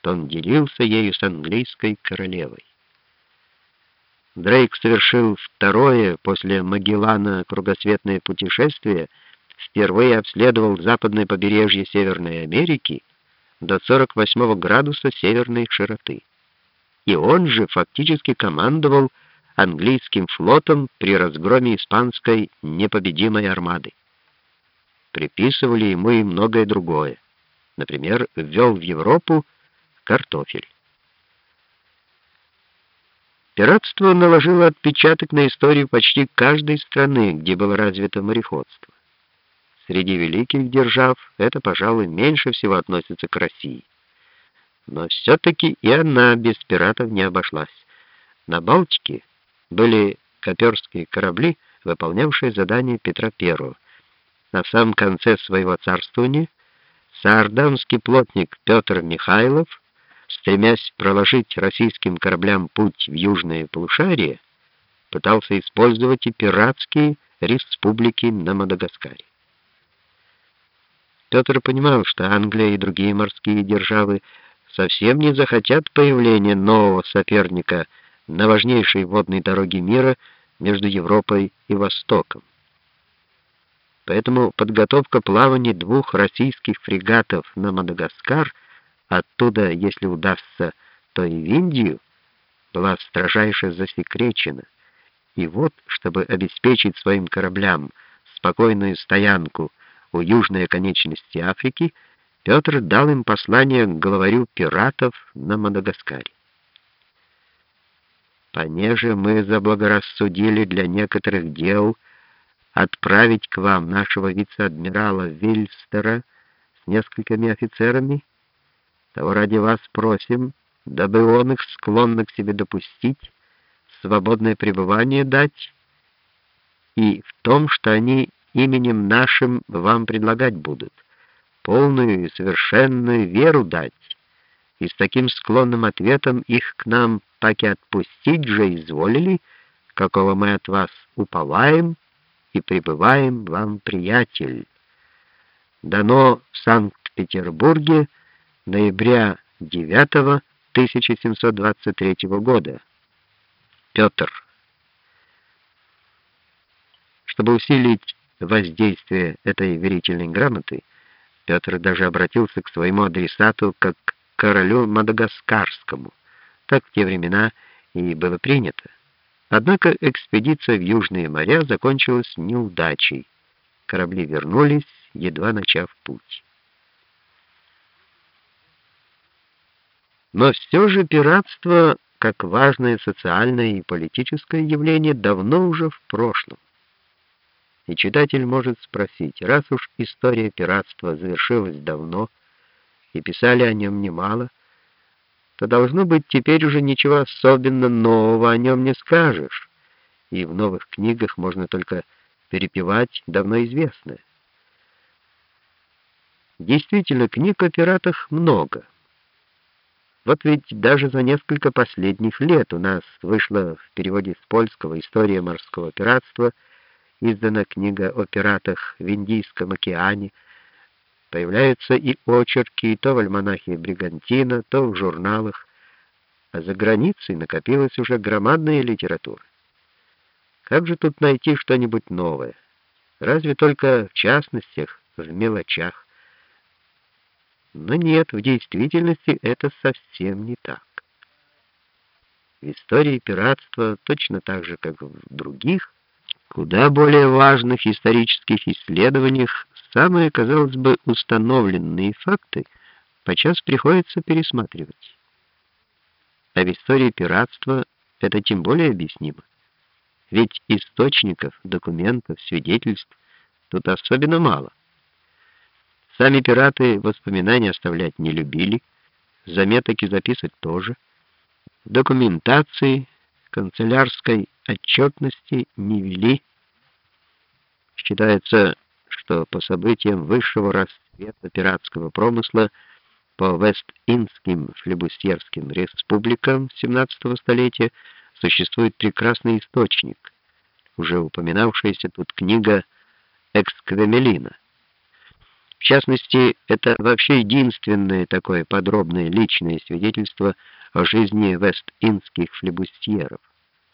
что он делился ею с английской королевой. Дрейк совершил второе после Магеллана кругосветное путешествие, впервые обследовал западное побережье Северной Америки до 48 градуса северной широты. И он же фактически командовал английским флотом при разгроме испанской непобедимой армады. Приписывали ему и многое другое. Например, ввел в Европу картофель. Пиратство наложило отпечаток на историю почти каждой страны, где было развито мореходство. Среди великих держав это, пожалуй, меньше всего относится к России. Но все-таки и она без пиратов не обошлась. На Балтике были коперские корабли, выполнявшие задания Петра I. На самом конце своего царствования саарданский плотник Петр Михайлов стремясь проложить российским кораблям путь в южное полушарие, пытался использовать и пиратские республики на Мадагаскаре. Петр понимал, что Англия и другие морские державы совсем не захотят появления нового соперника на важнейшей водной дороге мира между Европой и Востоком. Поэтому подготовка плаваний двух российских фрегатов на Мадагаскар – Оттуда, если удастся, то и в Индию, была строжайше засекречена. И вот, чтобы обеспечить своим кораблям спокойную стоянку у южной оконечности Африки, Петр дал им послание к главарю пиратов на Мадагаскаре. Понеже мы заблагорассудили для некоторых дел отправить к вам нашего вице-адмирала Вильстера с несколькими офицерами, того ради вас просим, дабы он их склонно к себе допустить, свободное пребывание дать, и в том, что они именем нашим вам предлагать будут, полную и совершенную веру дать, и с таким склонным ответом их к нам так и отпустить же изволили, какого мы от вас уповаем и пребываем вам, приятель. Дано в Санкт-Петербурге ноября 9 1723 года. Петр. Чтобы усилить воздействие этой верительной грамоты, Петр даже обратился к своему адресату как к королю Мадагаскарскому. Так в те времена и было принято. Однако экспедиция в Южные моря закончилась неудачей. Корабли вернулись, едва начав путь. Но все же пиратство, как важное социальное и политическое явление, давно уже в прошлом. И читатель может спросить, раз уж история пиратства завершилась давно, и писали о нем немало, то должно быть теперь уже ничего особенно нового о нем не скажешь, и в новых книгах можно только перепевать давно известное. Действительно, книг о пиратах много. Вот ведь даже за несколько последних лет у нас вышла в переводе с польского «История морского пиратства», издана книга о пиратах в Индийском океане, появляются и очерки то в альманахе «Бригантина», то в журналах, а за границей накопилась уже громадная литература. Как же тут найти что-нибудь новое? Разве только в частностях, в мелочах. Но нет, в действительности это совсем не так. В истории пиратства, точно так же, как в других, куда более важных исторических исследованиях, самые, казалось бы, установленные факты подчас приходится пересматривать. А в истории пиратства это тем более объяснимо. Ведь источников, документов, свидетельств тут особенно мало. Сами пираты воспоминания оставлять не любили, заметок и записок тоже. Документации, канцелярской отчетности не вели. Считается, что по событиям высшего расцвета пиратского промысла по Вест-Индским флебустьерским республикам XVII столетия существует прекрасный источник, уже упоминавшаяся тут книга Эксквемелина. В частности, это вообще единственное такое подробное личное свидетельство о жизни вест-индских флебустьеров.